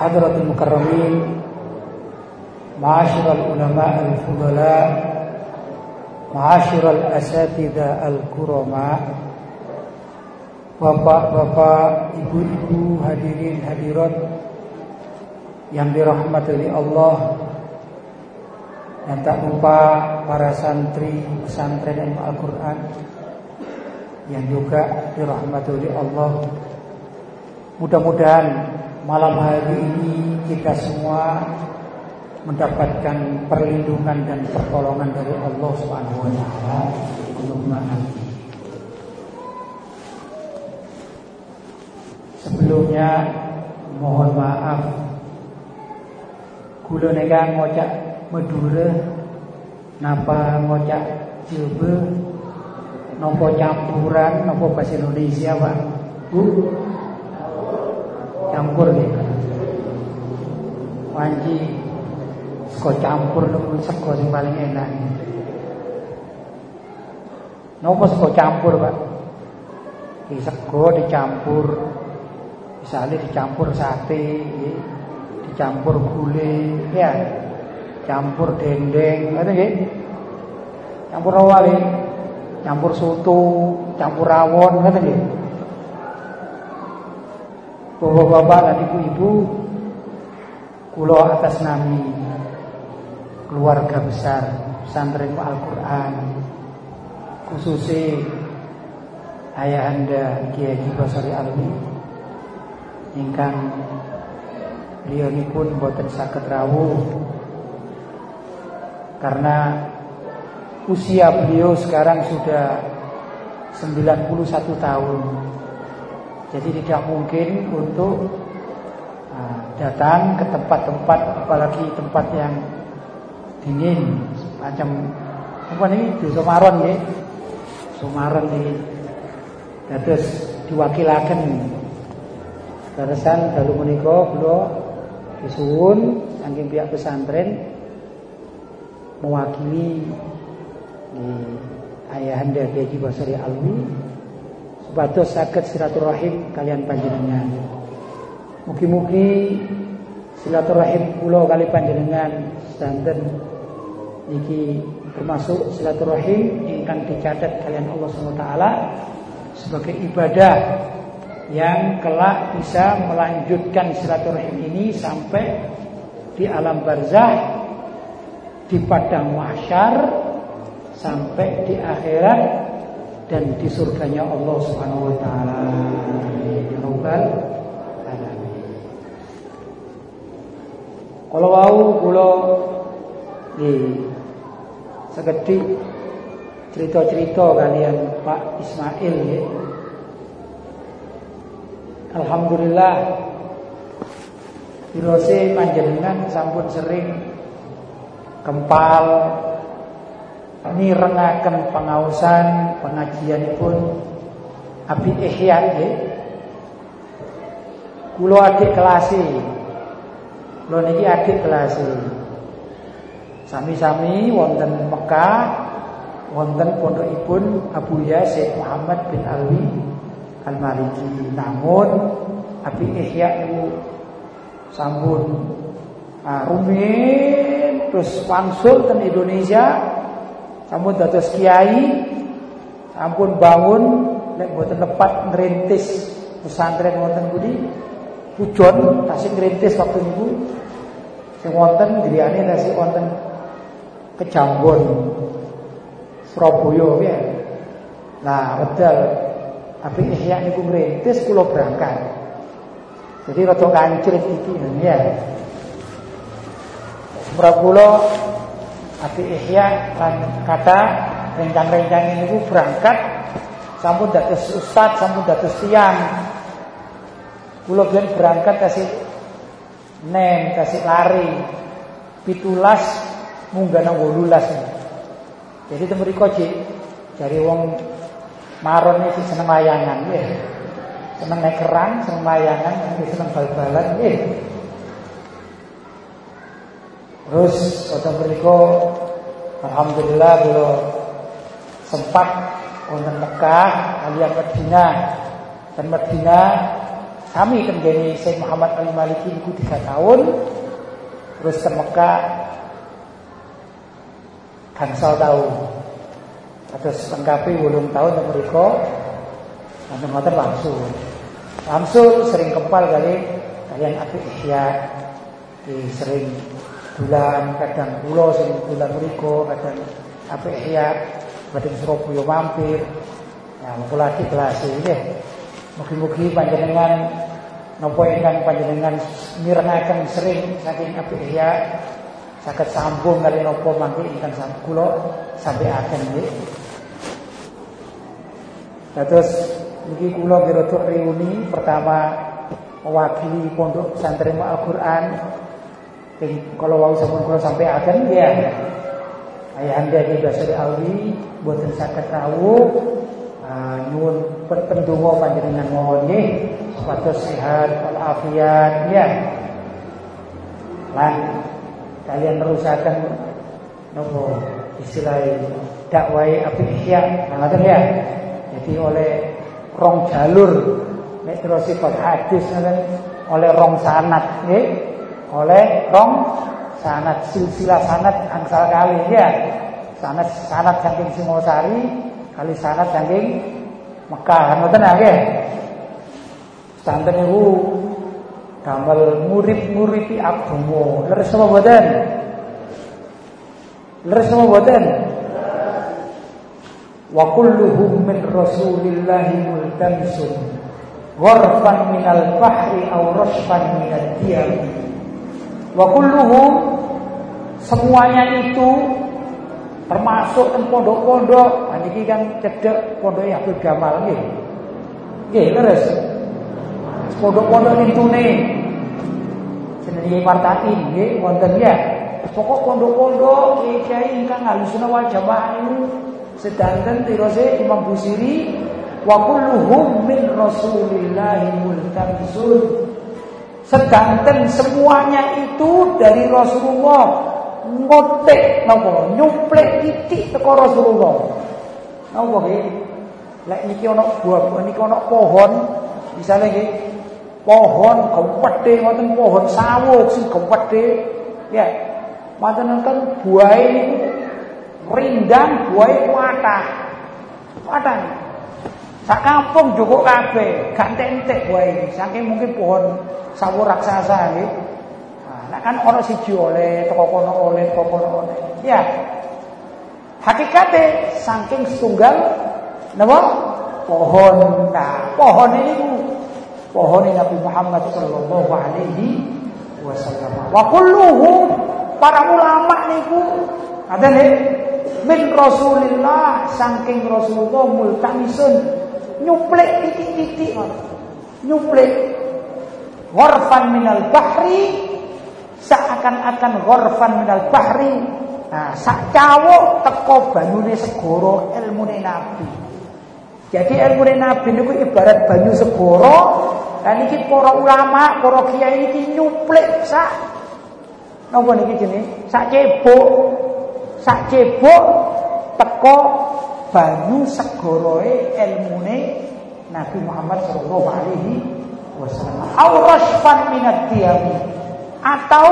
حضرة المكرمين معاشر العلماء الفضلاء معاشر الأساتذة الكرماء Bapak-bapak, ibu-ibu, hadirin, hadirat yang dirahmati oleh Allah dan tak lupa para santri pesantren Al-Quran yang juga dirahmati oleh Allah. Mudah-mudahan malam hari ini kita semua mendapatkan perlindungan dan pertolongan dari Allah Subhanahu wa taala. Sebelumnya mohon maaf. Kula nega ngocak Madura Napa ngocak Jilbe Nopo campuran Nopo bahasa Indonesia Pak? Bu Campur gitu Wanji Seko campur Nopo seko yang paling enak Nopo seko campur Pak Seko dicampur Misalnya dicampur sate, dicampur gulai, ya, campur dendeng, ada nggih? Campur rawali, campur soto, campur rawon, ada nggih? Bapak-bapak dan ibu-ibu, kulo atas nami keluarga besar pesantren Al-Quran, khususnya ayahanda Kiai Basari Alwi ingkang pun boten sakit rawuh karena usia beliau sekarang sudah 91 tahun. Jadi tidak mungkin untuk uh, datang ke tempat-tempat apalagi tempat yang dingin macam apa ini di Sumaron ya. Sumaron ini. Terus diwakilakan. Terusan dalu menika kula disuwun saking pihak pesantren mewakili di ayahanda Kiai Basari Alwi supados saged silaturahim kalian panjenengan. Mugi-mugi silaturahim kula kali panjenengan sedanten iki termasuk silaturahim ingkang dicatat kalian Allah SWT sebagai ibadah yang kelak bisa melanjutkan silaturahim ini sampai di alam barzah di padang mahsyar sampai di akhirat dan di surganya Allah Subhanahu wa taala. Ya Rabbal alamin. Kalau wau kula di sekedik cerita-cerita kalian Pak Ismail ya. Alhamdulillah Hirose panjenengan sampun sering kempal mirengaken pengausan pengajian pun api ihya nggih kula adik kelasi. Kula niki adik kelasi. Sami-sami wonten Mekah wonten pondokipun Abu Ya Syekh Muhammad bin Alwi Al-Maliki. Namun Abi Ihya itu sampun uh, rumit terus wangsul Indonesia sampun dados kiai sampun bangun nek mboten lepat ngrintis pesantren wonten budi pujon tasik ngrintis waktu niku sing wonten griyane tasik wonten Kejambon Surabaya ya. Nah, wedal tapi ihya niku ngrintis kula berangkat. Jadi rada kancrit iki ya. Sebab api ihya lan kata rencang-rencang niku berangkat sampun dados ustaz, sampun dados tiang. Kula berangkat kasih Nem kasih lari. Pitulas munggah nang wolulas. Jadi temuriko cik dari wong maron iki seneng layangan nggih. Seneng naik keran, seneng layangan, seneng bal-balan nggih. Terus kota beriko Alhamdulillah beliau sempat wonten Mekah kalian Madinah dan Madinah kami kenjani Syekh Muhammad Ali Maliki niku tiga tahun. Terus ke Mekah gangsal tahun terus lengkapi ulung tahun yang mereka nanti langsung. Langsung sering kempal kali kalian api ihya di sering bulan kadang pulau sering bulan mereka kadang api ihya badhe Surabaya mampir. Nah mumpul lagi kelas ini Mugi-mugi panjenengan nopo ingkang panjenengan mirengaken sering saking apik ya saged sambung kali nopo mangke ingkang kula sampai akan nggih. Terus niki kula kira reuni pertama mewakili pondok pesantren Al-Qur'an kalau wau sampun kula sampai akan ya. Ayah anda di Basri Alwi buatan sakit rawuh Ah, nyuwun pendonga panjenengan mohon nggih supados sehat walafiat ya. Lan kalian terusaken nopo istilah dakwah api ihya ngoten ya. Jadi oleh rong jalur nek terus hadis oleh rong sanat nggih. Oleh rong sanat silsilah sanat angsal kali ya. Sanat sanat saking Singosari kali sanad saking Mekah ngoten nggih. Santen niku damel murid-muridi agama. Leres apa mboten? Leres apa mboten? Wa kulluhum min Rasulillahi multamisun gharfan minal bahri aw rasfan minad diyam. Wa kulluhum semuanya itu termasuk teng pondok-pondok. Niki kan cedek pondok Abdul Gamal nggih. Nggih leres pondok-pondok nintune jenenge Martain nggih wonten ya. Pokok pondok-pondok kiai ingkang halusna wal niku sedanten tirose Imam Busiri wa kulluhum min Rasulillahi multamisun sedanten semuanya itu dari Rasulullah ngotek napa nyuplek titik teko Rasulullah. Napa nggih? Lek niki ana buah niki ana pohon, misale nggih pohon gempedhe wonten pohon sawuk sing gempedhe ya. Wonten kan buahe rindang buahe watah. Watah. Sak kampung jukuk kabeh, gak entek buahe. Saking mungkin pohon sawo raksasa nggih. Nah kan orang siji oleh toko kono oleh toko kono oleh. Ya. Hakikate saking setunggal napa? Pohon. Nah, pohon ini pohon Nabi Muhammad sallallahu alaihi wasallam. Wa kulluhum para ulama niku ada nih min Rasulillah saking Rasulullah multamisun nyuplek titik-titik. Nyuplek. Warfan minal bahri seakan-akan ghorfan minal bahri. Nah sak cawuk teko banyune segara ilmune nabi. Jadi ilmune nabi niku ibarat banyu segara dan iki para ulama para kiai iki nyuplik sak. Napa niki jenenge? Sak cebok. Sak cebok teko banyu segarae ilmune Nabi Muhammad sallallahu alaihi wasallam. Aurasfan minad diyami atau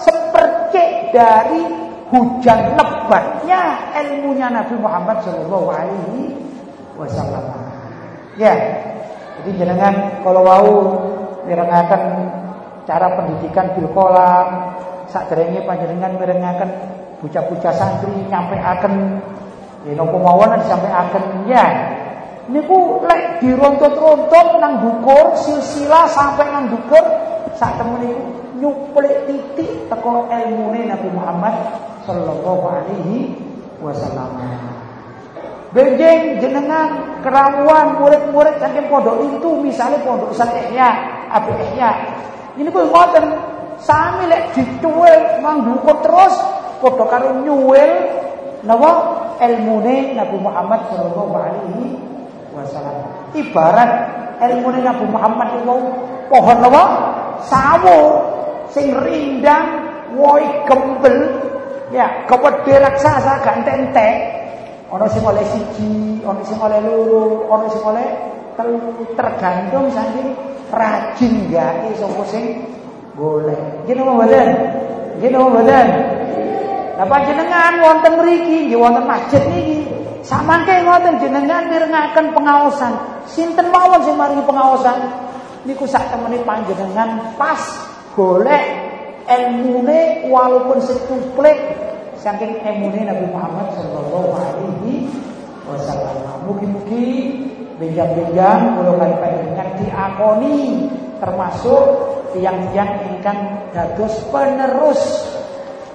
sepercik dari hujan lebatnya ilmunya Nabi Muhammad Shallallahu Alaihi Wasallam. Ya, jadi jangan kalau mau mirengaken cara pendidikan bil kolam, saat derenge panjenengan mirengaken bocah-bocah santri nyampe akan ya nopo mawon sampai akan ya niku lek dirontot-rontot nang dukur silsilah sampai nang dukur sak temen niku nyuplik titik teko ilmune Nabi Muhammad sallallahu alaihi wasallam. Benjing jenengan keramuan murid-murid saking pondok itu misalnya pondok Ihya, Abi Ihya. Ini pun ngoten sami lek dicuwil mangdukur terus padha karo nyuwil napa ilmune Nabi Muhammad sallallahu alaihi wasallam. Ibarat ilmune Nabi Muhammad itu pohon napa? Sawo sing rindang woi gembel ya kewede raksasa gak entek Ana sing oleh siji, ana sing oleh loro, ana sing oleh telu tergantung saking rajin gawe sapa sing golek. Nggih napa mboten? Napa mboten? Lah panjenengan wonten mriki nggih wonten masjid niki. Samangke ngoten jenengan mirengaken pengaosan. Sinten mawon sing maringi pengaosan? Niku sak temene panjenengan pas golek ilmune walaupun setuplik saking emune Nabi Muhammad sallallahu alaihi wasallam. Mugi-mugi benjang-benjang kula kali panjenengan diakoni termasuk tiang-tiang ingkang dados penerus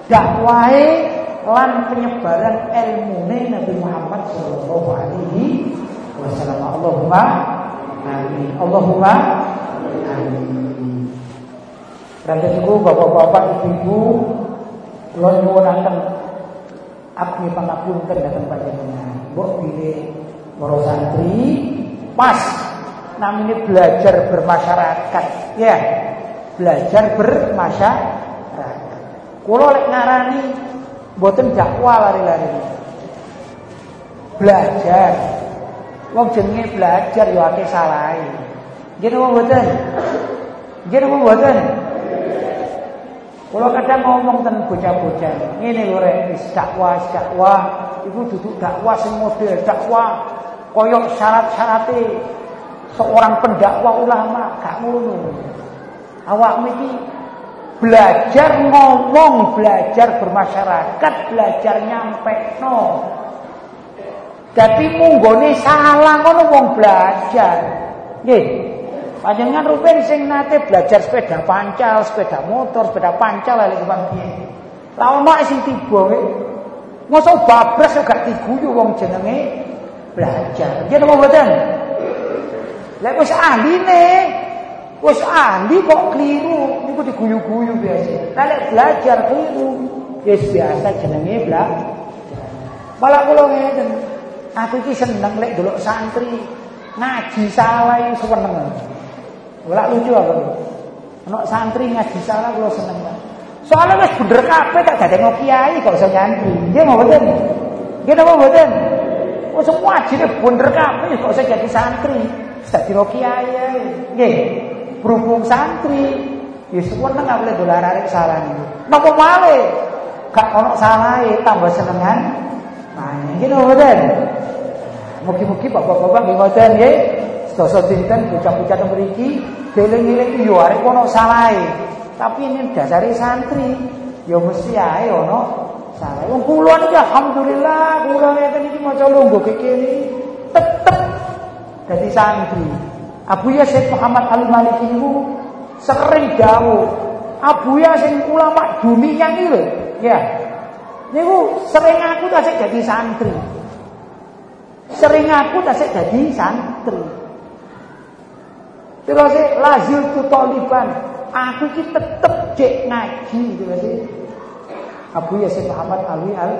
dakwahe lan penyebaran ilmune Nabi Muhammad sallallahu alaihi wasallam. Allahumma amin. Allahumma amin. Itu bapak-bapak, ibu-ibu, kula nyuwunaken abdi pangapunten datang panjenengan. Mbok pilih para santri pas namanya belajar bermasyarakat ya belajar bermasyarakat kalau lek ngarani mboten dakwah lari-lari. Belajar. Wong jenenge belajar ya akeh salahe. Nggih napa mboten? Nggih napa mboten? Kalau kadang ngomong tentang bocah-bocah, ini lho rek, dakwah, dakwah, ibu duduk dakwah sing model dakwah. Koyok syarat-syarate seorang pendakwah ulama gak ngono. Awak miki belajar ngomong, belajar bermasyarakat, belajar nyampe no. Tapi munggone salah ngono wong belajar. Nggih. Panjenengan rupen sing nate belajar sepeda pancal, sepeda motor, sepeda pancal lali kuwi piye. Lah ono sing tiba kowe. Mosok bablas gak diguyu wong jenenge belajar. Nggih napa mboten? Lek wis ahline, wis ahli kok keliru, niku diguyu-guyu biasa. Lek belajar keliru, wis biasa jenenge belajar. Malah kula ngeten, aku iki seneng lek delok santri ngaji salah seneng. Ora lucu apa Ono santri ngaji salah kula seneng banget. Soalnya wis bener kabeh tak dadekno kiai kok iso nyantri. Nggih mboten? Nggih napa mboten? Oh semua ajine bener kabeh kok iso jadi santri. Dadi kiai Nggih. Berhubung santri ya seneng boleh dolar arek salah niku. Napa malih? Gak ono salahe tambah senengan. Nah, nggih napa mboten? Mugi-mugi bapak-bapak nggih ngoten nggih. Dosa dinten bocah-bocah mriki deling-eling yo arek ono salahe. Tapi ini dasare santri, yo mesti ae ono salahe. Wong kula niki alhamdulillah kula ngeten iki maca lungguh kene tetep dadi santri. Abu Ya Syekh Muhammad Al Maliki niku sering dawuh Abu Ya sing ulama dunia lho, ya. Niku sering aku tasik jadi santri. Sering aku tasik jadi santri. Terus lazil tu taliban. Aku ki tetep cek ngaji terus Abu Yasin Muhammad Alwi al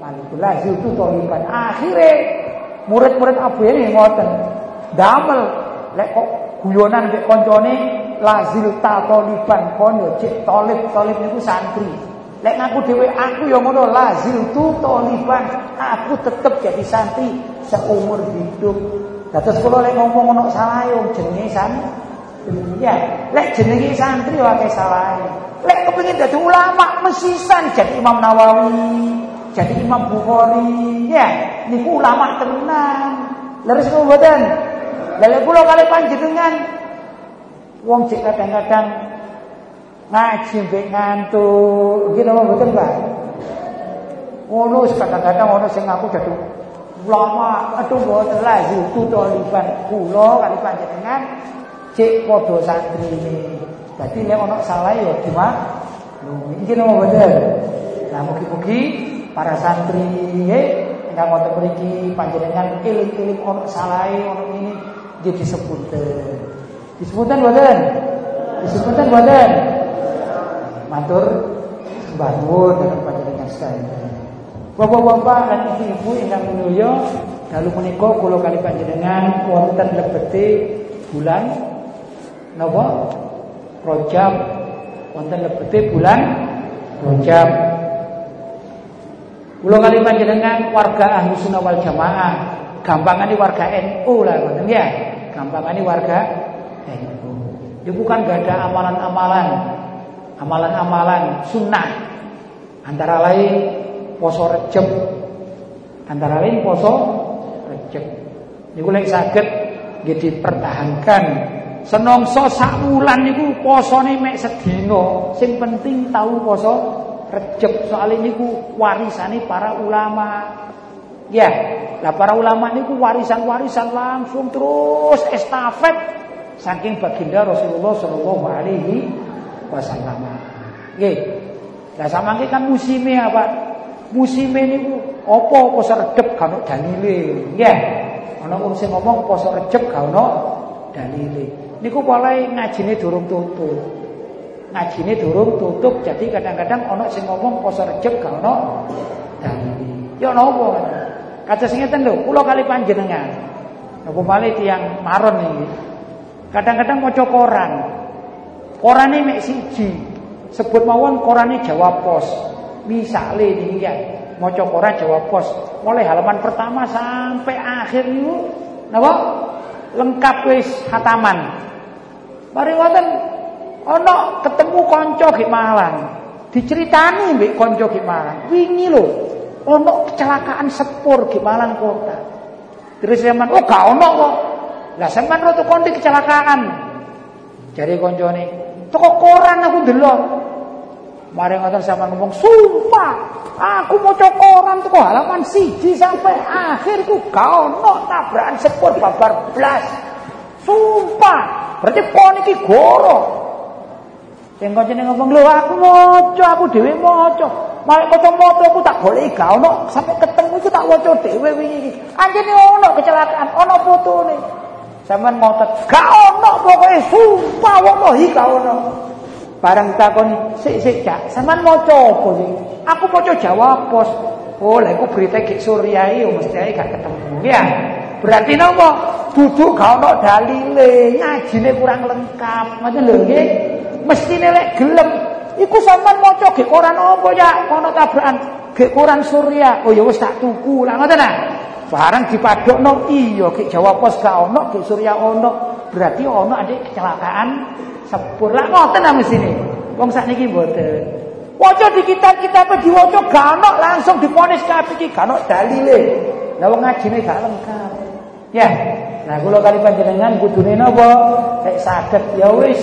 Malik lazil tu taliban. Akhirnya murid-murid Abu ini ngoten. Damel lek kok guyonan mek koncone lazil ta taliban kon yo cek talib talib niku santri. Lek ngaku dhewe aku ya ngono lazil tu taliban. Aku tetep jadi santri seumur hidup. Dados kula lek ngomong ono salah yo jenenge santri. Ya, lek jenenge santri yo akeh salahe. Lek kepengin dadi ulama mesisan jadi Imam Nawawi, jadi Imam Bukhari, ya, niku ulama tenan. Leres mboten? Lah kula kali panjenengan wong cek kadang-kadang ngaji mbek ngantuk, nggih napa mboten, Pak? Ngono kadang-kadang ono sing ngaku dadi ulama aduh mboten lazim tutoliban kula kali panjenengan cek padha santri ini. Dadi nek ana salah ya gimana? Iki napa bener? Nah mugi-mugi para santri nggih ingkang wonten mriki panjenengan eling-eling ana salah ana ini jadi disebutkan. Disebutkan mboten? Disebutkan mboten? matur nuwun dhateng panjenengan sedaya. Bapak-bapak dan ibu-ibu ingkang minulya, dalu menika kula kali panjenengan wonten lebete bulan napa? Rajab. Wonten lebete bulan Rajab. Kula kali panjenengan warga Ahli Sunnah wal Jamaah, gampangane warga NU lah ngoten ya. Gampangane warga NU. Ya bukan gak ada amalan-amalan. Amalan-amalan sunnah. Antara lain poso Rejeb antara lain poso Rejeb niku lek saged nggih dipertahankan. Senongso sak wulan niku posone mek sedina. Sing penting tahu poso Rejeb soal niku warisane para ulama ya lah para ulama niku warisan-warisan langsung terus estafet saking baginda Rasulullah sallallahu alaihi wasallam nggih lah samangke kan musimnya apa musime niku apa poso redep gak ono dalile. Nggih. Ana wong sing ngomong poso rejeb gak ono dalile. Niku pokoke ngajine durung tutup. Ngajine durung tutup jadi kadang-kadang ana sing ngomong poso rejeb gak ono dalile. Ya napa? Sing ngeten lho, kula kali panjenengan. Napa malih tiyang maron iki. Kadang-kadang maca koran. Korane mek siji. Sebut mawon korane Jawa Pos. Misale niki ya, maca Quran Jawa Pos, mulai halaman pertama sampai akhir niku napa? Lengkap wis hataman. Mari ngoten ana ketemu kanca ki Malang. Diceritani mbek kanca ki Malang. Wingi lho, ana kecelakaan sepur ki Malang kota. Terus sampean, "Oh, gak ono kok." Lah sampean ro kondi kecelakaan. Jare kancane, "Toko koran aku delok." Mari ngoten sama ngomong, "Sumpah, aku mau koran tuh halaman siji sampai akhir ku gak ono tabrakan sepur babar blas." Sumpah, berarti pon iki goro. Sing kancane ngomong, "Lho, aku maca, aku dhewe maca." Mari maca aku tak goleki gak ono sampai ketemu iku tak waca dhewe wingi iki. Anjene ono kecelakaan, ono fotone. Sampeyan ngotot, gak ono pokoke sumpah wallahi gak ono. Barang takoni, sik sik Cak, sampean maca apa sih? Aku maca Jawa Pos. Oh, lha iku berita Ki Surya iki mesti ae gak ketemu. Ya. Berarti napa? Duduk gak ono dalile, ngajine kurang lengkap. Ngoten lho nggih. Mestine lek gelem iku sampean maca ge koran apa ya? Ono tabrakan ge koran Surya. Oh ya wis tak tuku. Lah ngoten ah. Barang dipadokno iya ge Jawa Pos gak ono, ge Surya ono. Berarti ono ada kecelakaan sepur lah ngoten nang sini. Wong sakniki mboten. Waca di kitab-kitab diwaca gak ono langsung diponis kabeh iki gak ono dalile. Lah wong ngajine gak lengkap. Ya. Nah kula kali panjenengan kudune napa? Nek saged ya wis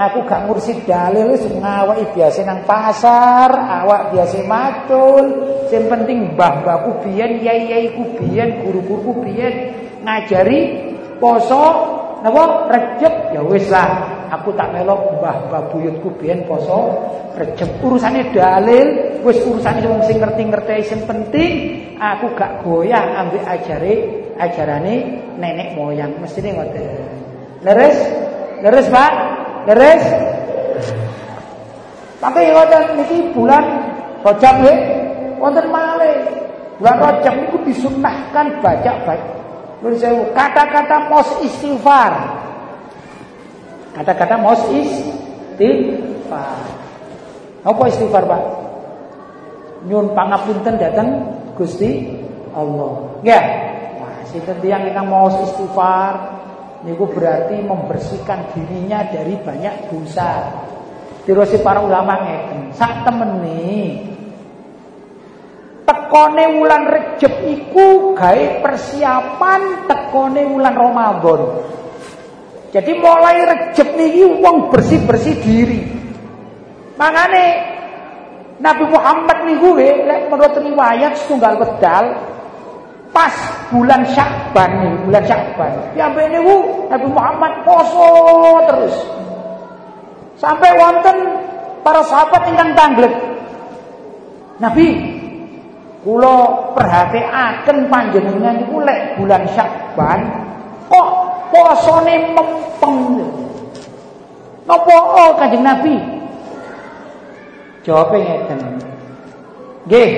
aku gak ngursi dalil wis ngawaki biasa nang pasar, awak biasa matul. Sing penting mbah-mbahku biyen, yai-yaiku biyen, guru-guruku biyen. Ngajari poso napa? Rejeb ya wis lah aku tak melok mbah-mbah buyutku biyen poso Rejeb urusane dalil wis urusane wong sing ngerti-ngerti sing penting aku gak goyah ambek ajare ajarane nenek moyang. Mestine ngoten. Leres? Leres Pak leres tapi ngoten niki bulan Rajab nggih wonten malih bulan Rajab niku disunnahkan baca-baca Kata-kata mos istighfar. Kata-kata mos istighfar. Apa istighfar, Pak? Nyun pangapunten datang Gusti Allah. Ya. Wah, sinten tiyang ingkang maos istighfar niku berarti membersihkan dirinya dari banyak dosa. Terus para ulama ngeten, sak temene tekone wulan Rejeb iku gawe persiapan tekone wulan Ramadan. Jadi mulai Rejeb niki wong bersih-bersih diri. Makane Nabi Muhammad niku lek menurut riwayat setunggal wedal pas bulan Syakban nih, bulan Syakban. Ya niku Nabi Muhammad poso terus. Sampai wonten para sahabat ingkang tanglet. Nabi, Kula perhatikaken panjenengan niku lek bulan Syakban kok posone mempeng. Napa oh Kanjeng Nabi? Jawabnya ngeten. Nggih.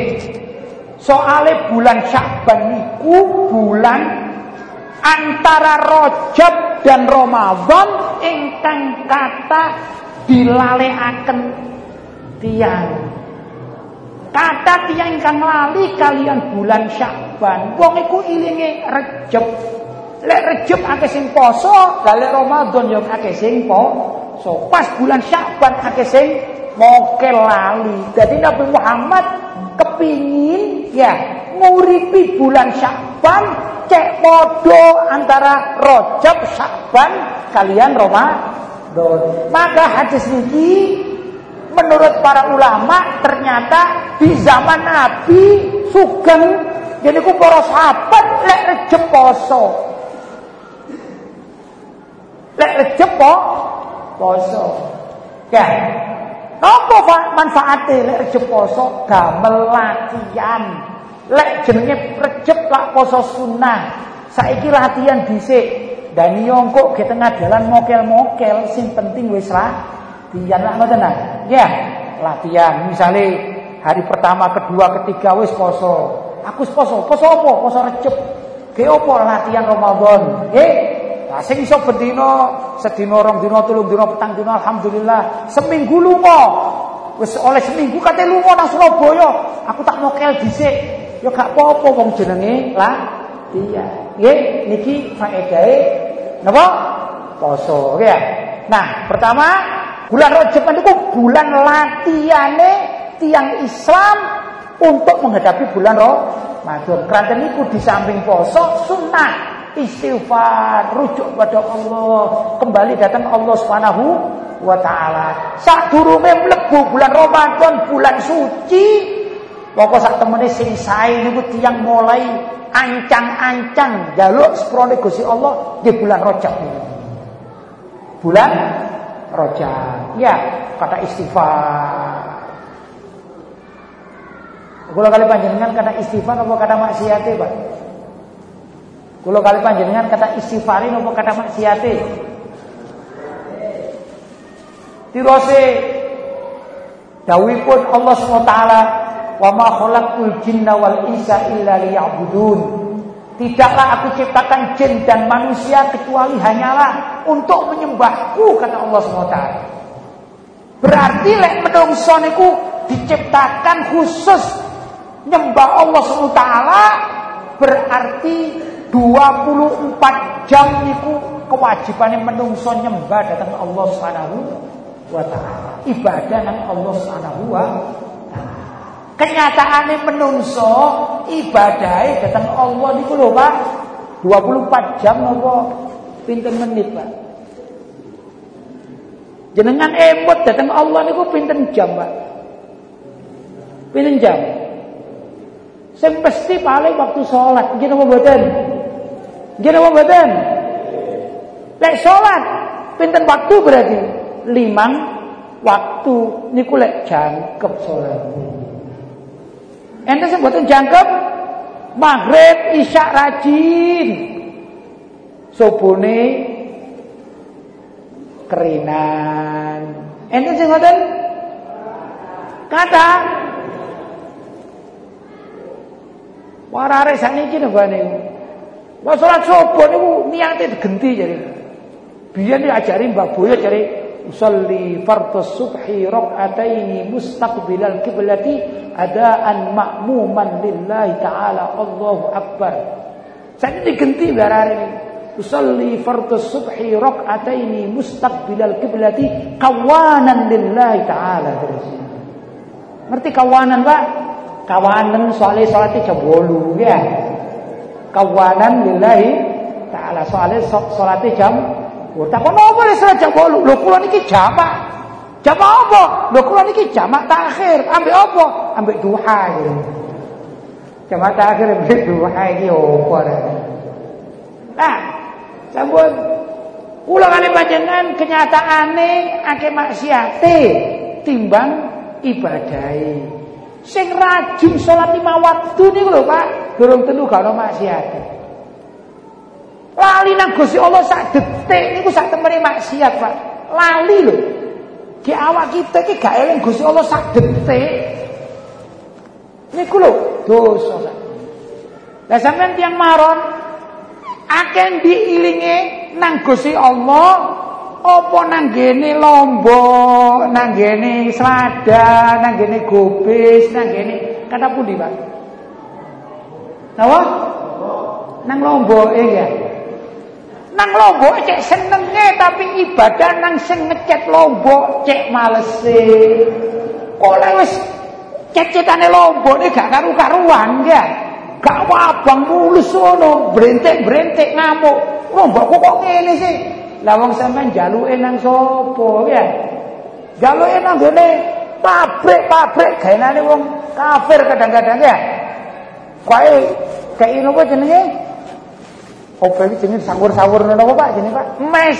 Soale bulan Syakban niku bulan antara Rajab dan Ramadan ingkang kata dilalekaken tiang. Kata tiang ingkang lali kalian bulan Syakban. Wong iku ilinge Rejab. Lek Rejab akeh sing poso, lek Ramadan yo akeh sing poso. Pas bulan Syakban akeh sing mokel lali. Jadi Nabi Muhammad kepingin ya nguripi bulan Syakban cek podo antara Rojab Syakban kalian Ramadan. Maka hadis ini menurut para ulama ternyata di zaman Nabi sugeng jadi ku para sahabat lek rejep poso. Lek rejep poso. Ya, Napa manfaate lek rejep poso damel latihan. Lek jenenge rejep lak poso sunnah. Saiki latihan dhisik. Dan kok ke tengah jalan mokel-mokel sing penting wis latihan lah ngoten. Ya, latihan. Misale hari pertama, kedua, ketiga wis poso. Aku poso, poso apa? Poso rejep. Ge apa latihan Ramadan? Nggih. Lah sing iso bendina sedina rong dina tulung dina petang dina alhamdulillah seminggu lunga. Wis oleh seminggu kate lunga nang Surabaya. Aku tak mokel dhisik. Ya gak apa-apa wong jenenge lah. Iya. Nggih niki faedahe napa? Poso ya. Nah, pertama bulan Rajab itu bulan latihane tiang Islam untuk menghadapi bulan Ramadan. Karena niku di samping poso sunnah istighfar, rujuk pada Allah, kembali datang Allah Subhanahu wa taala. Sadurunge mlebu bulan Ramadan, bulan suci, pokok sak temene sing sae niku tiyang mulai ancang-ancang jaluk seprone Gusti Allah di bulan Rajab. Bulan Rajab. Ya, kata istighfar. Kalau kali panjenengan kata istighfar apa kata maksiat Pak? Kalau kali panjenengan kata istighfari nopo kata maksiate. Tirose dawuhipun Allah SWT wa ma khalaqul jinna wal insa illa liya'budun. Tidaklah aku ciptakan jin dan manusia kecuali hanyalah untuk menyembahku kata Allah SWT. Berarti lek menungso diciptakan khusus nyembah Allah SWT berarti 24 jam niku kewajibannya menungso nyembah datang Allah Subhanahu wa taala. Ibadah nang Allah Subhanahu wa taala. Kenyataane menungso ibadahe datang Allah niku lho Pak. 24 jam napa pinten menit Pak? Jenengan emot datang Allah niku pinten jam Pak? Pinten jam? Sing pasti paling waktu sholat, gitu apa mboten? Gini apa mboten? Lek salat pinten waktu berarti? Limang waktu niku lek jangkep salat. Ente sebutin jangkep maghrib isya rajin. Sobone kerinan. Ente sing ngoten? Kata Warare sakniki nggone Lah salat subuh niku niate digenti jadi. Biyen diajari Mbak Boyo jadi usolli fardhu subhi rak'ataini mustaqbilal qiblati adaan ma'muman lillahi ta'ala Allahu akbar. Saya digenti barare ini. Usolli fardhu subhi rak'ataini mustaqbilal qiblati kawanan lillahi ta'ala terus. Ngerti kawanan, Pak? Kawanan soalnya salatnya jam 8 ya kawanan lillahi taala soalnya salate jam Oh, takon apa le salat jam 8? Lho kula niki jamak. Jamak apa? Lho kula niki jamak takhir. Ambek apa? Ambek duha gitu. Jamak takhir ambek duha iki apa Nah, sampun kula kali panjenengan kenyataane akeh maksiate timbang ibadahe. Sing rajin salat lima waktu niku lho Pak. Durung tentu gak maksiat. Lali nang Gusti Allah sak detik niku sak temene maksiat, Pak. Lali lho. Ki awak kita ki gak eling Gusti Allah sak detik. Niku lho dosa. Lah sampean tiyang maron akeh diilinge nang Gusti Allah apa nang gene Lombok, nang gene Sladan, nang gene Gobis, nang gene kata pundi, Pak? Napa? Nang Lombok ya. Nang Lombok cek senenge tapi ibadah nang sing ngecet Lombok cek malese. Kok lek wis cecetane Lombok iki gak karu-karuan ya. Gak wabang mulus ngono, brentek-brentek ngamuk. Lombok kok ngene sih? Lah wong sampean jaluke nang sapa ya? Jaluke nang gone pabrik-pabrik gaenane wong kafir kadang-kadang ya. Kae kae nopo jenenge? Opo iki jenenge sawur-sawur ngono Pak jenenge Pak? Mes.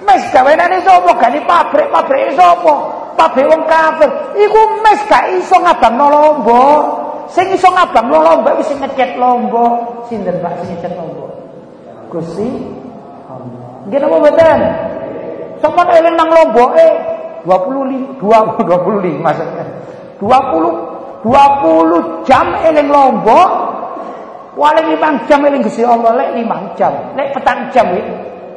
Mes gawenane sapa? Gane pabrik-pabrik sapa? Pabrik wong kafir. Iku mes gak iso ngabangno lombok. Sing iso ngabangno lombok wis ngecet lombok. Sinten Pak sing ngecet lombok? Gusti Nggih napa mboten? Sampeyan eling nang lomboke 25 20 25 maksudnya. 20 20 jam eling lombok Waling limang jam eling Gusti Allah lek limang jam. Lek petang jam ya.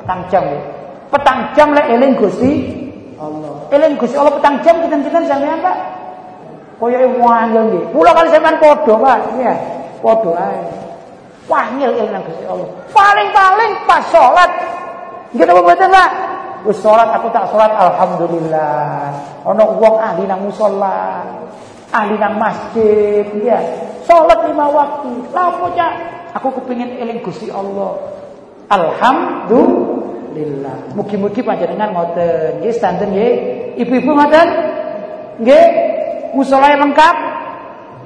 Petang jam ya. Petang jam lek eling Gusti Allah. Eling Gusti Allah petang jam kita-kita sampean Pak. Koyoke wangil nggih. Kula kali sampean padha Pak. Iya. Padha ae. Wangil eling Gusti Allah. Paling-paling pas salat Nggih apa mboten, Pak? Wis salat aku tak salat alhamdulillah. Ana wong ahli nang musala, ahli nang masjid, ya. Salat lima waktu. Lapo, Cak? Aku kepingin eling Gusti Allah. Alhamdulillah. Mugi-mugi panjenengan ngoten. Nggih standar nggih. Ibu-ibu ngoten? Nggih. Musala lengkap.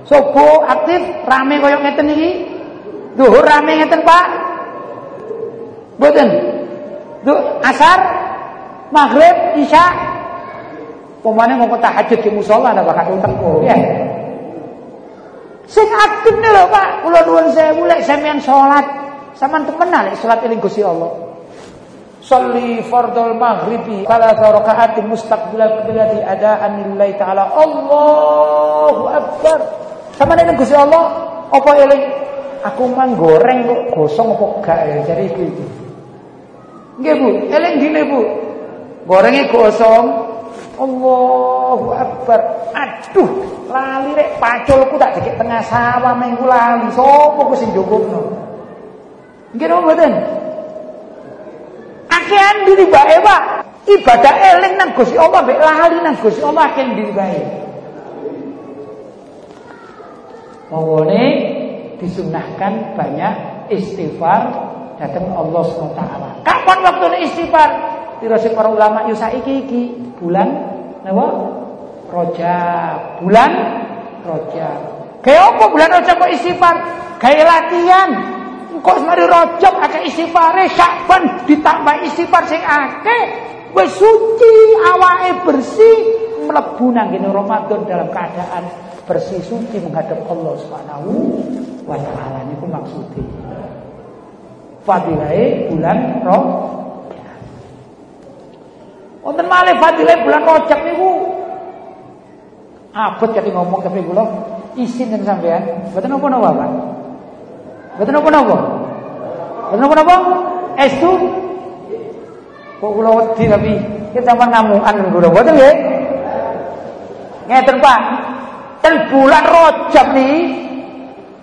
Sobo aktif, rame koyo ngeten iki. Duhur rame ngeten, Pak. Mboten. Duh, asar, maghrib, isya. Pemane mau tahajud di musola ada bakat teko, ya. Sing aktif nih lho Pak, kula nuwun sewu lek sampean salat, sampean temenan lek salat eling Gusti Allah. Sholli fardul maghribi salatha raka'atin mustaqbilal qiblati adaan lillahi ta'ala. Allahu akbar. Sampeyan eling Gusti Allah apa eling aku mang goreng kok gosong apa gak ya jadi iku itu. Nggih Bu, eling dine Bu. Gorenge gosong. Allahu Akbar. Aduh, lali rek tak dikit tengah sawah minggu lali. Sopo ku sing njogokno? Nggih napa mboten? Akehan diri bae, Pak. Ibadah eling nang Gusti Allah mek lali nang Gusti Allah akehan diri bae. Mongone disunahkan banyak istighfar datang Allah SWT. Kapan waktu istighfar? Dirasi para ulama yo saiki iki bulan napa? Rojab. Bulan Rojab. Kayak apa bulan Rojab kok istighfar? Kayak latihan. Kok semari Rojab akeh istighfare, Syakban ditambah istighfar sing akeh, wis suci, awake bersih, mlebu nang Ramadan dalam keadaan bersih suci menghadap Allah Subhanahu wa taala niku maksudnya fadilai bulan roh. Wonten malih fadilah bulan Rajab niku. Abot kate ngomong tapi kula isin dan sampean. Mboten napa-napa, Pak. Mboten napa-napa. Mboten napa-napa. Estu kok kula wedi tapi kita sampean ngamukan kula mboten nggih. Ngeten, Pak. Ten bulan Rajab nih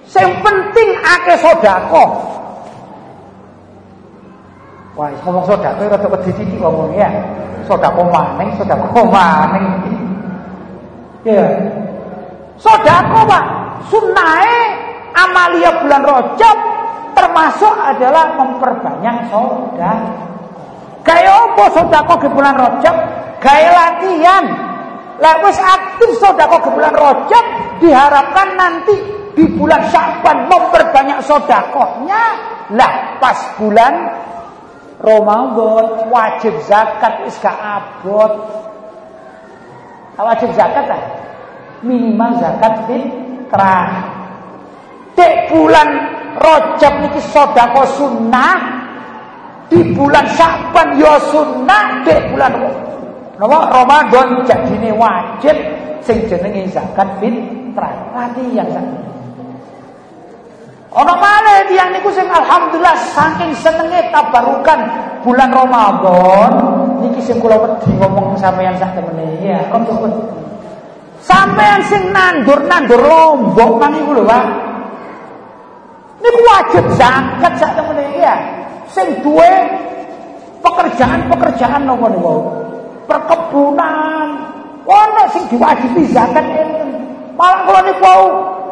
sing penting akeh sedekah. Wah, ngomong sedekah rada wedi sithik ngomong ya. Sedekah maning, sedekah maning. Ya. Sedekah, Pak. Sunnahe amalia bulan Rajab termasuk adalah memperbanyak sedekah. Kayak apa sedekah di bulan Rajab? Kayak latihan. Wis aktif sedekah di bulan Rajab diharapkan nanti di bulan Syaban memperbanyak sedekahnya. Lah pas bulan Ramadan wajib zakat wis gak abot. Wajib zakat ta? Minimal zakat fitrah. Dek bulan Rajab niki sedekah sunnah. Di bulan Syaban ya sunnah, dek bulan Napa Ramadan jadine wajib sing jenenge zakat fitrah. Latihan zakat. Ana malih tiyang niku sing alhamdulillah saking senenge tabarukan bulan Ramadan niki sing kula wedi ngomong sampeyan sak temene ya, wedi. Sampeyan sing nandur-nandur lombok mang iku lho, Pak. Niku wajib zakat sak temene ya. Sing duwe pekerjaan-pekerjaan napa niku? Perkebunan. Ono sing diwajibi zakat Malah kula niku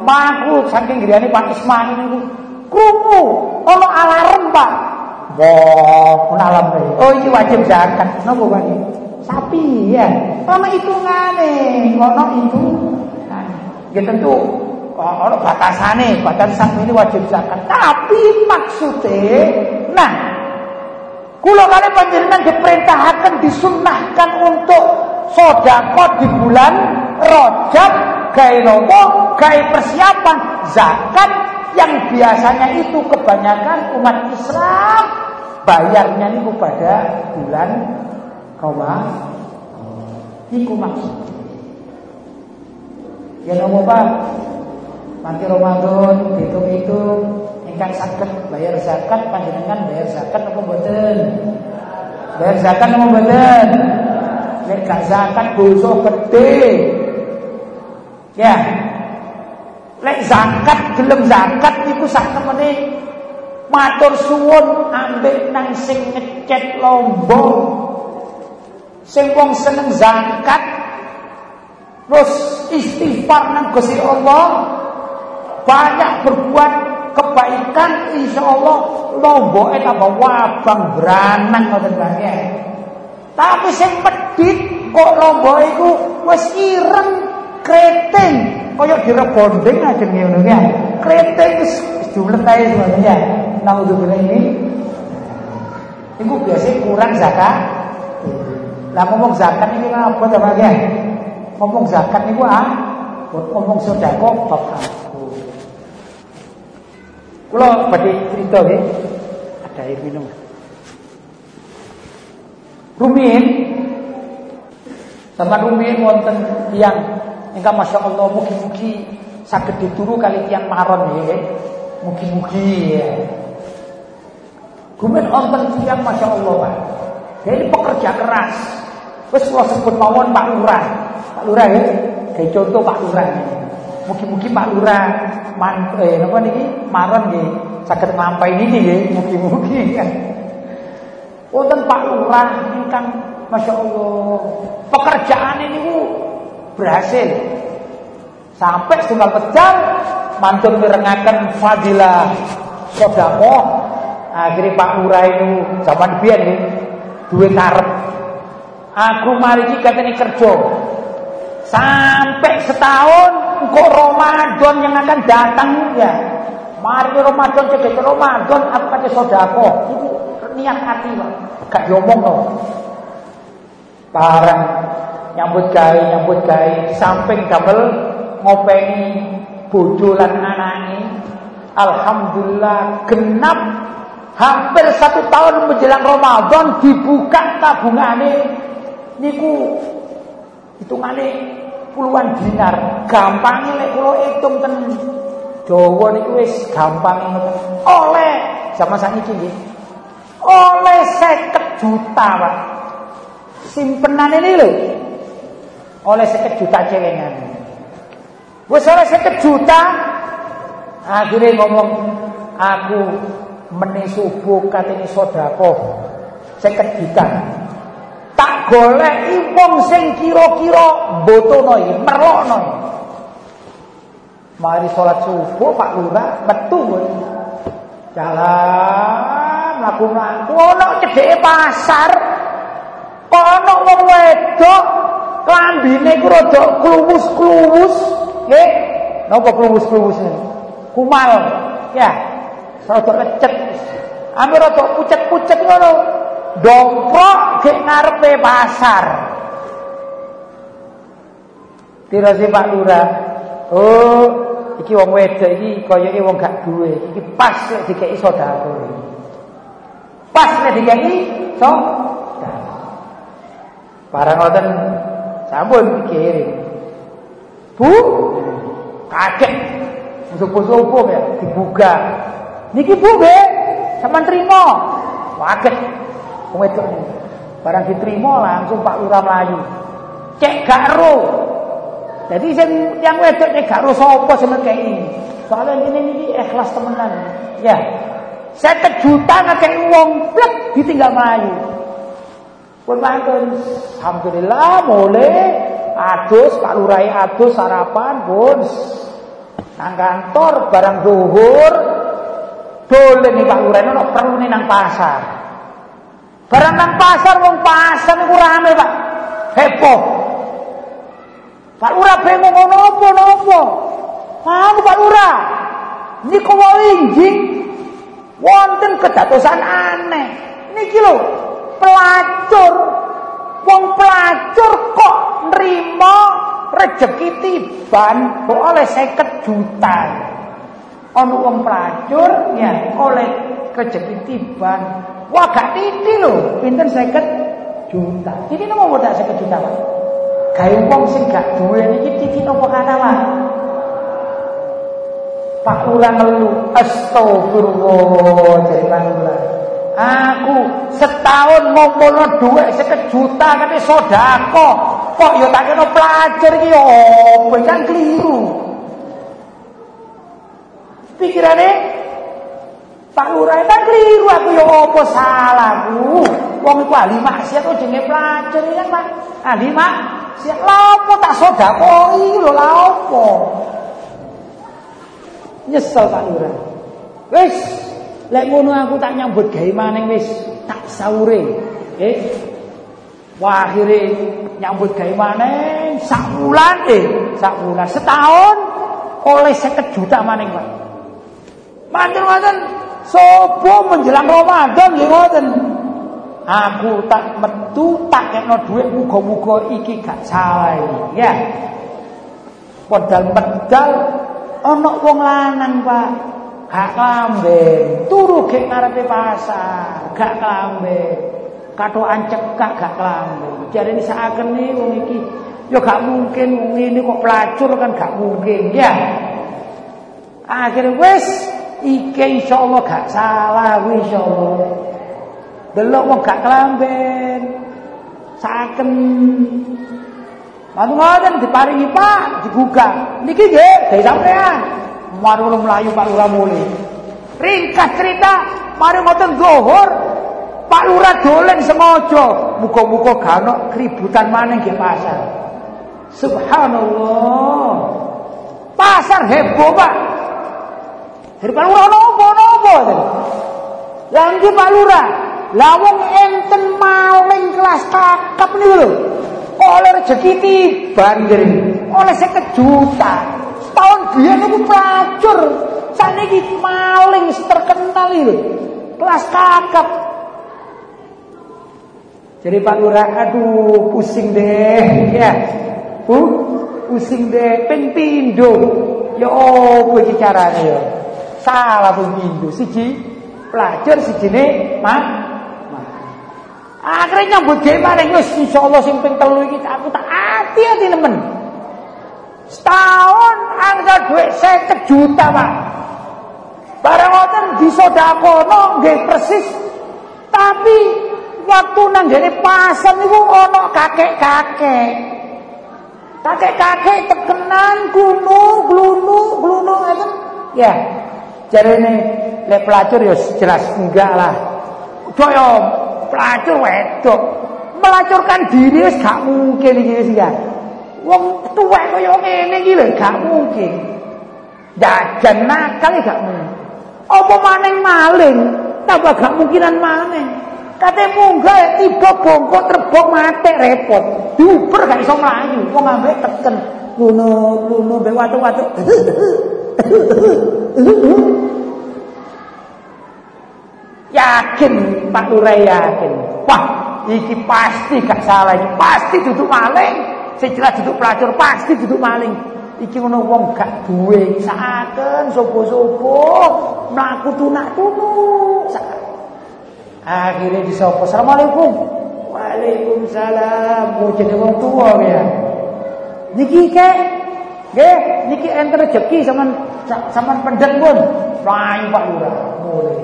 Maku saking griyane Pak Ismail niku krungu ana alarm Pak. Wah, ana alarm. Oh iki wajib zakat. Napa Pak? Sapi ya. Ana hitungane, ana itu. Ya tentu ana batasane, batasan ini wajib zakat. Tapi maksudnya nah Kula kali panjenengan diperintahkan disunnahkan untuk sodako di bulan Rajab gawe nopo gawe persiapan zakat yang biasanya itu kebanyakan umat Islam bayarnya itu pada bulan Ramadan. Iku maksud. Ya nopo Pak? Nanti Ramadan itu ingkang sakit bayar zakat panjenengan bayar zakat apa mboten? Bayar zakat apa mboten? Nek zakat dosa gede. Ya. Lek zakat gelem zakat iku sak temene matur suwun ambek nang sing ngecet lombok. Sing wong seneng zakat terus istighfar nang Gusti Allah banyak berbuat kebaikan insya Allah lomboke tambah wabang beranang ngoten ya. Tapi sing medit kok lombok iku wis ireng Kreteng koyok direbonding aja ngono ya. Kreteng wis jumlah kae sebenarnya. Naudzubillah ini Iku biasanya kurang zakat. Lah ngomong zakat ini apa to ya? Ngomong zakat niku ah ngomong sedekah bab aku. Kula badhe cerita nggih. Ada air minum. Rumin sama rumin wonten tiang Engkau masya Allah mugi-mugi sakit dituru kali tiang maron ya. Mugi-mugi ya. Kemudian onten tiang masya Allah pak. Dia ini pekerja keras. Terus kalau sebut mawon Pak Lurah. Pak Lurah ya. Kayak contoh Pak Lurah. Mugi-mugi Pak Lurah man, eh apa nih maron nih sakit mampai ini ya. Mugi-mugi ya. Wonten Pak Lurah ingkang Masya Allah pekerjaan ini berhasil. Sampai setunggal pecah mantun mirengaken fadilah sedekah. Akhirnya Pak Lurah itu zaman biyen nih duwe karep. Aku mari iki katene kerja. Sampai setahun kok Ramadan yang akan datang ya. Mari Ramadan cek Ramadan aku kate sedekah. Iku niat hati Pak. Gak diomong no. Barang nyambut gawe nyambut gawe. Samping damel ngopeni bojo lan anake. Alhamdulillah genap hampir satu tahun menjelang Ramadan dibuka tabungane. Niku hitungane puluhan dinar. Gampangnya lek kula hitung ten. Jawa niku wis gampang oleh zaman sakniki nggih. Oleh 50 juta Pak. Simpenan ini lho oleh seket juta celengan. Wes oleh seket juta akhirnya ngomong aku meni subuh katene sedekah. Tak golek wong sing kira-kira mbotono. Mari sholat subuh Pak Lurah metu Jalan laku-laku cedheke pasar. Ana wong wedok Klambine ku rada kluwus-kluwus, nggih. Napa kluwus-kluwus? Kumal, ya. Rada lecet. Ambil rada pucet-pucet ngono. Dongkrok ke ngarepe pasar. Tirasi Pak Lurah. Oh, iki wong wedok iki koyoke wong gak duwe. Iki pas nek dikeki sedekah. Pas nek dikeki so Barang ngoten sampun kirim. Bu, kaget. Subuh-subuh ya dibuka. Niki Bu nggih, sampean trimo. Kaget. Wong wedok Barang diterima langsung Pak Lurah melayu. Cek gak. Jadi yang wedok cek gak ro sapa sing ini. Soalnya ini ini ikhlas temenan. Ya. Saya kejutan ngekei wong blek ditinggal melayu. Pun mantun, alhamdulillah mulai adus Pak Lurai adus sarapan pun nang kantor barang duhur boleh nih Pak Lurai ono perlu nih nang pasar. Barang nang pasar wong pasar niku rame Pak. Heboh. Pak Lurah bingung ngono apa napa? Anu Pak Lurah. Niku wae injing wonten kedatosan aneh. Niki lho pelacur. Wong pelacur kok nrimo rezeki tiban kok oleh 50 juta ana wong pelacur ya oleh rezeki tiban. Wah gak titi lho pinten 50 juta titi nopo modal 50 juta Pak? Gawe wong sing gak duwe iki titi nopo kata Pak? Pak Lurah ngelu astagfirullah jadi Lurah Aku setahun ngumpulno dhuwit seket juta kate sedekah. Kok ya tak kena pelajar iki ya opo kan keliru. Pikirane Pak Lurah kan keliru aku ya apa salahku. Wong iku ahli maksiat kok jenenge pelajar kan Pak. Ahli maksiat lha tak sedekah iki lho lha opo. Nyesel Pak Lurah. Wis Lek ngono aku tak nyambut gawe maning wis tak saure. Eh. Wah akhire nyambut gawe maning sak bulan eh, sak bulan setahun oleh 50 juta maning, Pak. Manten-manten sopo menjelang Ramadan nggih ngoten. Aku tak metu tak kekno dhuwit muga-muga iki gak salah iki, ya. Podal medal ana wong lanang, Pak. Gak klamben turu gek ngarepe pasar. Gak klamben katokan cekak gak klamben jarene sakene wong iki ya gak mungkin wong ini kok pelacur kan gak mungkin ya. Akhirnya wis iki insyaallah gak salah wis insyaallah. Delok wong gak klamben saken Manu ngoten diparingi Pak, dibuka. Niki nggih, gawe sampean. Mari melayu Pak Lurah muli. Ringkas cerita, mari ngoten zuhur Pak Lurah dolen sengaja, muga-muga gak ono keributan maning di pasar. Subhanallah. Pasar heboh, Pak. Dari Pak Lurah nopo-nopo. Lanjut Pak Lurah, lawang enten maling kelas kakap nih lho. Oleh rezeki oleh sekejuta tahun biyen niku pelacur. Saniki maling terkenal iki. Kelas kakap. Jadi Pak Lurah, aduh pusing deh, ya. Bu, pusing deh, ping pindo. Ya opo iki carane ya? Salah ping pindo. Siji pelacur sijine mak Akhirnya nyambut gawe maring wis insyaallah sing ping telu iki aku tak ati-ati nemen. Setahun angka duit saya juta pak. Barang ngoten disodakono nggih persis. Tapi waktu nang gene pasar niku ana kakek-kakek. Kakek-kakek tekenan gunu, glunu, glunu ngeten. Ya. Jarene lek pelacur ya jelas enggak lah. Udah ya pelacur wedok. Melacurkan diri wis gak mungkin iki wis ya. Wong tuwek kaya ngene iki lho gak mungkin. Jajan nakal gak mungkin. Apa maning maling? Tambah gak mungkinan maning. Kate munggah tiba bongkok terbok mate repot. Diuber gak iso mlayu. Wong ambek teken. Ngono, ngono mbek watu-watu. yakin Pak Lurah yakin. Wah, iki pasti gak salah, pasti duduk maling. Sing jelas duduk pelacur pasti duduk maling. Iki ngono wong gak duwe saken sopo-sopo mlaku tunak tunu. Akhirnya disapa Assalamualaikum. Waalaikumsalam. Mau jadi wong tua ya. Niki ke nggih, niki enter rezeki sama sama pendet pun. Rai Pak Lurah. Boleh.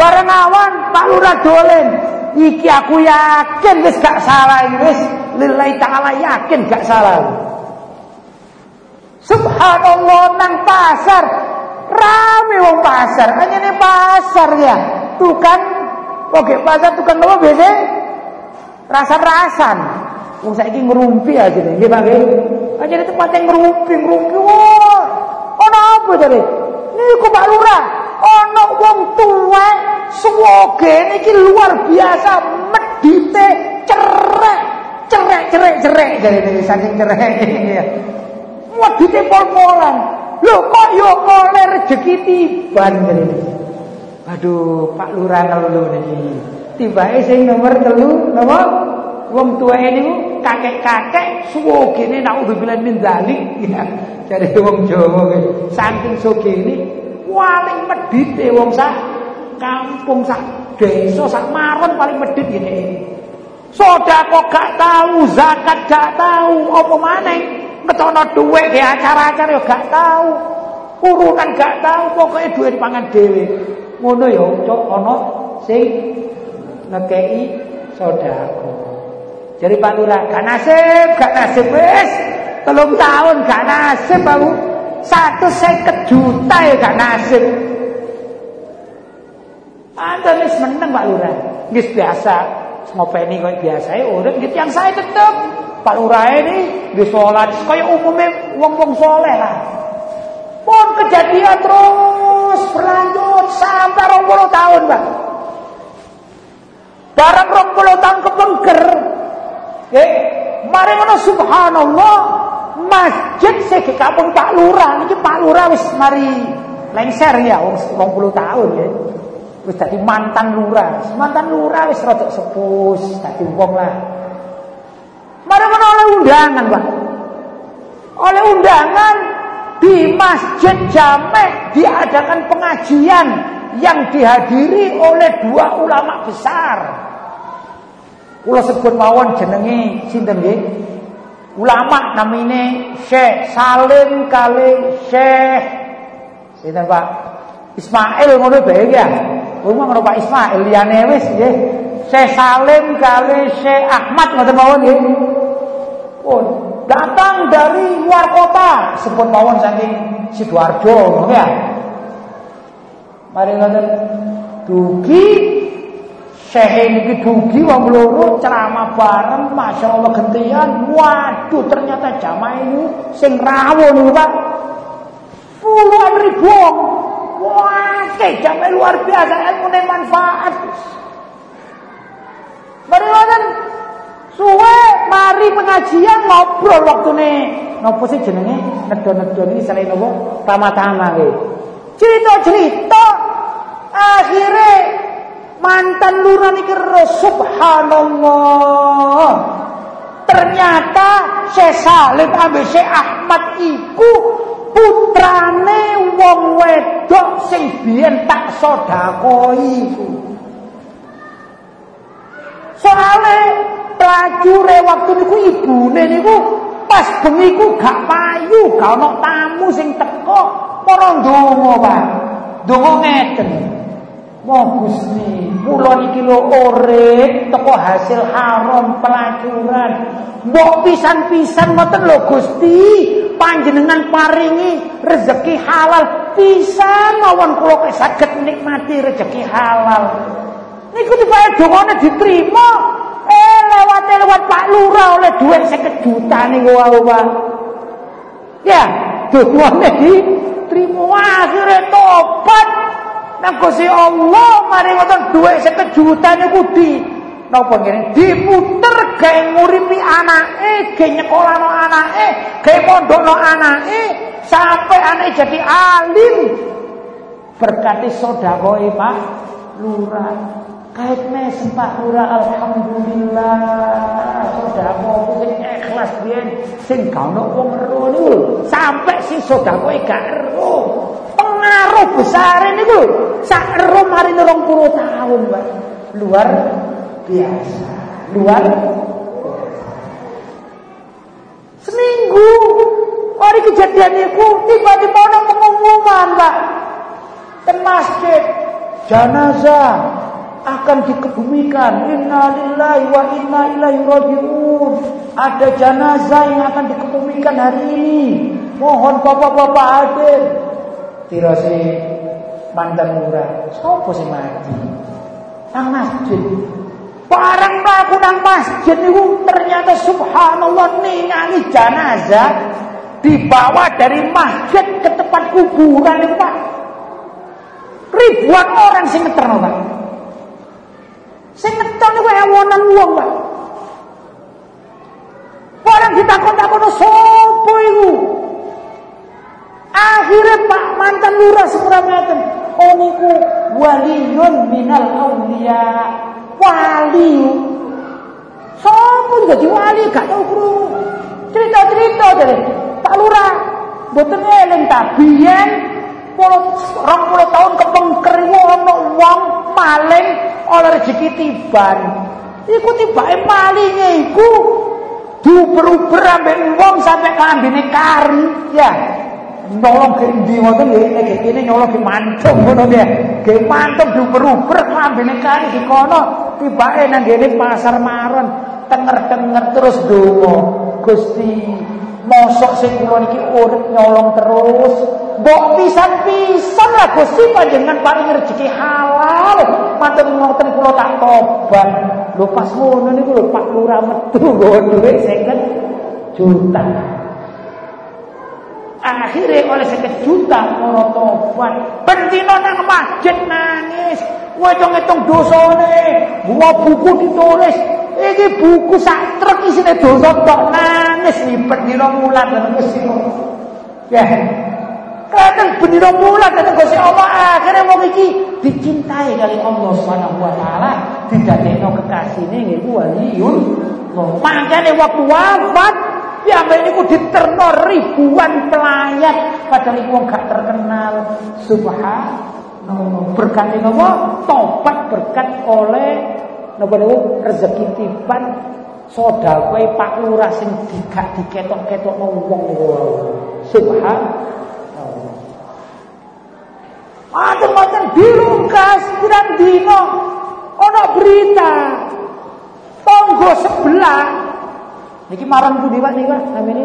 Bareng awan Pak Lurah dolen. Iki aku yakin wis gak salah iki wis lillahi taala yakin gak salah. Subhanallah nang pasar rame wong pasar, hanya pasar ya. Tukang oke pasar tukang apa biasa? Rasa-rasan. Wong saiki ngerumpi aja nih, nggih Pak di tempat yang ngerumpi, ngerumpi. Wah, ono apa tadi? Niku Pak ono wong tuwa suwoge niki luar biasa medite cerek, cerek, cerek, cerek ini saking cerek. Medite pol-polan. Lho kok yo oleh rezeki tiban jadi Aduh, Pak Lurah ngeluh niki. Tibake sing nomor telu napa? Wong tua ini kakek-kakek suwogene naudzubillah min dzalik ya. Dari wong Jawa saking sugene paling medhite wong sak kampung sak desa sak maron paling medhit ngene. Sedekah gak tahu, zakat gak tahu, apa maneh ngetono dhuwit di acara-acara yo gak tahu. Urunan gak tahu, pokoknya duit dipangan dhewe. Ngono ya, cok ana sing ngekeki sedekah. Jadi Pak Lurah, gak nasib, gak nasib wis. Telung tahun gak nasib aku. Satu seket juta ya gak nasib. Anda wis meneng Pak Lurah. Wis biasa ngopeni koyo biasa urip gitu yang saya tetep Pak Lurah ini wis salat kaya umumnya wong-wong soleh lah. Pun kejadian terus berlanjut sampai 20 tahun, Pak. Barang 20 tahun kepengker. Eh, mari ngono subhanallah, masjid sing kampung Pak Lurah niki Pak Lurah wis mari lengser ya wong 20 tahun ya. Wis dadi mantan lurah. Mantan lurah wis rada sepus, dadi wong lah. Mari oleh undangan, Pak. Oleh undangan di Masjid Jamek diadakan pengajian yang dihadiri oleh dua ulama besar. Kula sebut mawon jenenge sinten nggih? Ulama namine Syekh Salim kali Syekh sinten Pak? Ismail ngono bae ya. Rumah ngono Pak Ismail liyane wis nggih. Syekh Salim kali Syekh Ahmad ngoten mawon nggih. Oh, datang dari luar kota, sebut mawon saking Sidoarjo, ngono ya. Mari ngoten dugi Syekh ini dugi wong loro ceramah bareng, masya Allah gentian. Waduh, ternyata jamaah ini sing rawon niku Pak. Puluhan ribu. Wah, kayak jamaah luar biasa ilmu manfaat. Mari ngoten suwe mari pengajian ngobrol waktune napa sih jenenge nedo-nedo iki selain napa tama-tama nggih. Cerita-cerita akhirnya mantan lurah niki subhanallah. Ternyata Syekh Salim ambil Syekh Ahmad iku putrane wong wedok sing biyen tak sedakoi. Soale pelacure waktu niku ibune niku pas bengi ku gak payu, gak ono tamu sing teko, para ndonga, Pak. Ndonga ngeten. Wah Gusti, kula iki lho urip teko hasil haram pelacuran. Mbok pisan-pisan ngoten lho Gusti, panjenengan paringi rezeki halal pisan mawon kula saged nikmati rezeki halal. Niku dipae dongane diterima. Eh lewat lewat Pak Lurah oleh duit 50 juta niku wae, Pak. Ya, dongane diterima akhirnya tobat. Nang Gusti Allah mari ngoten dhuwit 50 juta niku di napa ngene? Diputer gawe nguripi anake, gawe nyekolahno anake, gawe pondokno anake sampai anake jadi alim. Berkati sedekah Pak Lurah. Kait mes Pak Lurah alhamdulillah. Sedekah sing ikhlas biyen. Sing gak wong ero niku sampai si sedekah gak ero pengaruh besar ini niku sak ero mari 20 tahun, Pak. luar biasa. Luar Seminggu hari kejadian itu tiba-tiba ada pengumuman. Di masjid jenazah akan dikebumikan. Innalillahi wa inna ilaihi rajiun. Ada jenazah yang akan dikebumikan hari ini. Mohon bapak-bapak hadir. Tirasi mantan murah. Sopo sih mati? Nang masjid. Barang mlaku nang masjid itu ternyata subhanallah ningali jenazah dibawa dari masjid ke tempat kuburan itu Pak. Ribuan orang sing ngeterno Pak. Sing ngeterno ewonan wong Pak. Orang ditakon-takon sapa niku waliyun minal auliya. Wali. Sopo jadi wali gak tau. Cerita-cerita dari Pak Lurah. Mboten eling ta biyen rong puluh tahun kepengker iku ana wong maling oleh rezeki tiban. Iku tibake malinge iku diuber-uber ambek wong kari ya. Nyolong ke ndi ngoten nggih nek kene nyolong ke mantung ngono ya. Ge mantung diuber-uber klambine kari di kono tibake nang ngene pasar maron tenger-tenger terus donga. Gusti Mosok sing kula niki urip nyolong terus. Mbok pisan-pisan lah Gusti panjenengan paling rezeki halal. Matur ngoten kula tak tobat. Lho pas ngono niku lho Pak Lurah metu nggawa dhuwit 50 juta. Akhirnya oleh seket juta ngono tobat. Bendino nang masjid nangis. Wetong-wetong dosane, buah buku ditulis. Iki buku sak truk isine dosa tok nangis lipet dina mulan dan Gusti Ya. Kadang bendino mulan dan Gusti Allah akhirnya mau iki dicintai kali Allah Subhanahu wa taala, didadekno kekasihne nggih waliyun. Makane waktu wafat Ya ini ku diterno ribuan pelayat padahal iku gak terkenal. Subhanallah. Berkat apa? Tobat berkat oleh napa niku rezeki tiban sedekah Pak Lurah sing digak diketok-ketokno wong niku. Subhanallah. Macam-macam dirungkas pirang dino ana berita tonggo sebelah Niki maron pundi Pak Pak namine?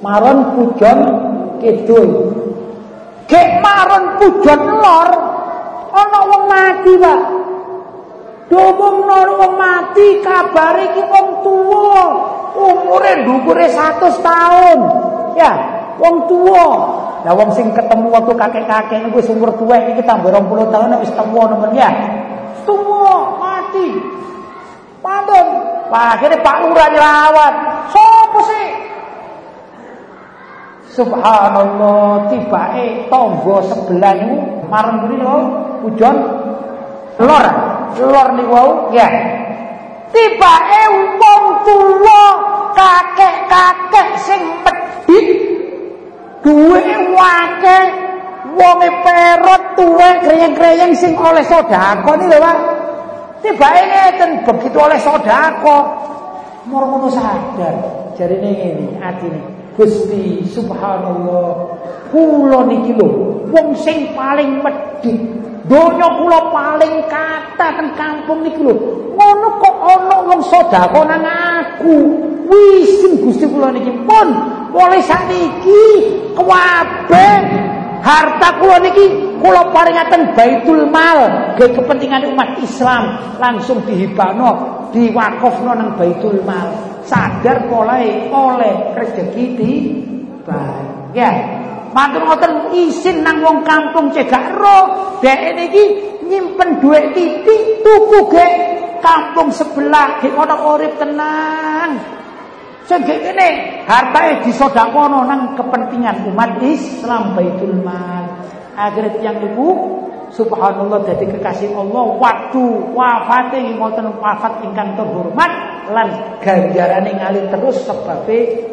Maron pujon kidul. Gek maron pujon lor ana wong mati, Pak. Domongno wong mati kabare iki wong tuwa. Umure ndukure 100 tahun. Ya, wong tuwa. Lah wong sing ketemu waktu kakek-kakek niku wis umur tuwek iki tambah 20 tahun wis tuwa nemen ya. Tuwa mati. Pantun. Wah, akhirnya Pak Lurah nyelawat. Sopo sih? Subhanallah, tiba eh tonggo sebelah niku marang buri lho, ujon lor. Lor niku wau, ya. Tiba wong tuwa kakek-kakek sing medhit duwe wake wonge perot tuwe greyeng-greyeng sing oleh niku lho, Pak. Tiba ngeten begitu oleh sodako. Mor ngono sadar. Jarine ngene atine Gusti subhanallah kula niki lho wong sing paling medhit. Donya kula paling kata ten kampung niki lho. Ngono kok ana wong sedekah nang aku? Wisin Gusti kula niki pun mulai sakniki. Kabeh harta kula niki kula paringaken Baitul Mal ke kepentingan umat Islam langsung dihibano diwakofno nang Baitul Mal. Sadar mulai oleh rezeki di ya matur ngoten isin nang wong kampung cegak ro dek niki nyimpen duit titik tuku ge kampung sebelah ge ana urip tenang Sing kene hartae disodakono nang kepentingan umat Islam Baitul Mal. Akhirnya yang ibu subhanallah jadi kekasih Allah waktu wafate ngoten wafat ingkang terhormat lan ganjarane ngalir terus sebabnya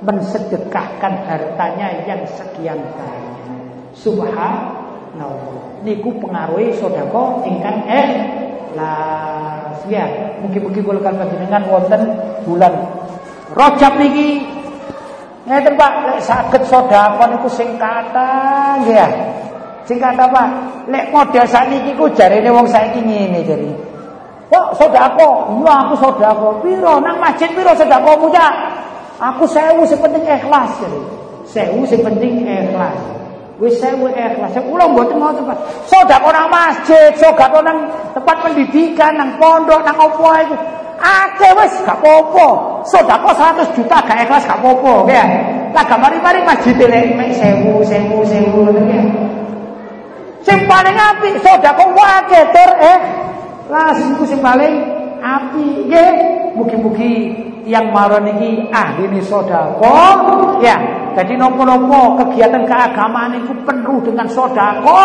mensedekahkan hartanya yang sekian banyak. Subhanallah. niku pengaruhi sedekah ingkang ikhlas ya mungkin-mungkin kula panjenengan wonten bulan Rajab niki ngeten Pak lek saged sedekah niku sing kathah nggih sing kathah Pak lek model sakniki ku jarene wong saiki ngene jare Kok sedekah? Iya aku sedekah. Piro nang masjid piro sedekahmu ya? Aku sewu sing penting ikhlas jare. Sewu sing penting ikhlas. Wis sewu ikhlas. Kula mboten ngoten, Pak. Sedekah nang masjid, sedekah nang tempat pendidikan, nang pondok, nang opo iku. Akeh wis gak apa-apa. Sedekah 100 juta gak ikhlas gak apa-apa, ya. Lah gak mari-mari masjid mek sewu, sewu, sewu ngoten ya. Sing paling apik sedekah wae tur eh. Lah iku sing paling apik nggih. Mugi-mugi yang maron iki ahli sedekah ya jadi nopo-nopo kegiatan keagamaan itu penuh dengan sodako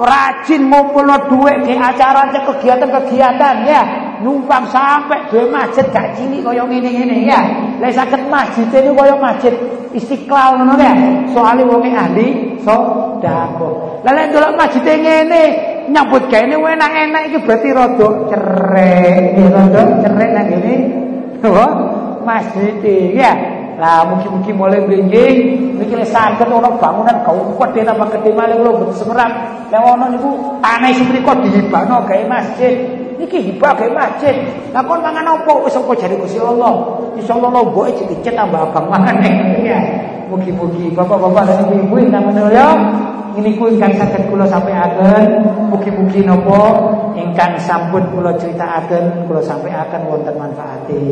rajin ngumpulno duit ke acara kegiatan-kegiatan ya. Numpang sampai duit masjid gak cilik kaya ngene-ngene ya. Lek saged masjid ini kaya masjid Istiqlal ngono ya. Soalnya wong ahli sodako lah lek delok masjid ngene nyambut gawe enak-enak iki berarti rada cerek rada cerek nang ngene masjid ya Lah mugi-mugi mulai brinjing niki lek saged ana bangunan kaupet tambah gede malih kula mboten semerap. Lek ana niku tanah setrika dihibahno gawe masjid. Niki hibah gawe masjid. Lah kon mangan apa wis apa jare Gusti Allah. Insyaallah lomboke dicet tambah abang mangan. Ya. Mugi-mugi bapak-bapak dan ibu-ibu ingkang menulya niku ingkang saged kula sampaiaken mugi-mugi napa ingkang sampun kula critakaken kula sampaiaken wonten manfaate.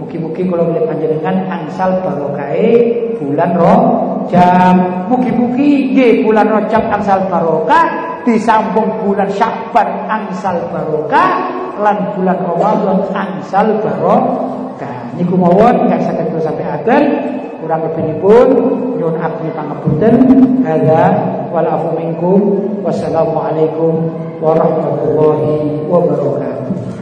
Mugi-mugi kula melihat panjenengan angsal barokahe bulan Rajab. Mugi-mugi nggih bulan Rajab angsal barokah disambung bulan Syakban angsal barokah lan bulan Ramadan angsal barokah. Niku mawon ingkang saged kula sampaiaken kurang lebihipun nyuwun abdi pangapunten hadza wal afu minkum wassalamu alaikum warahmatullahi wabarakatuh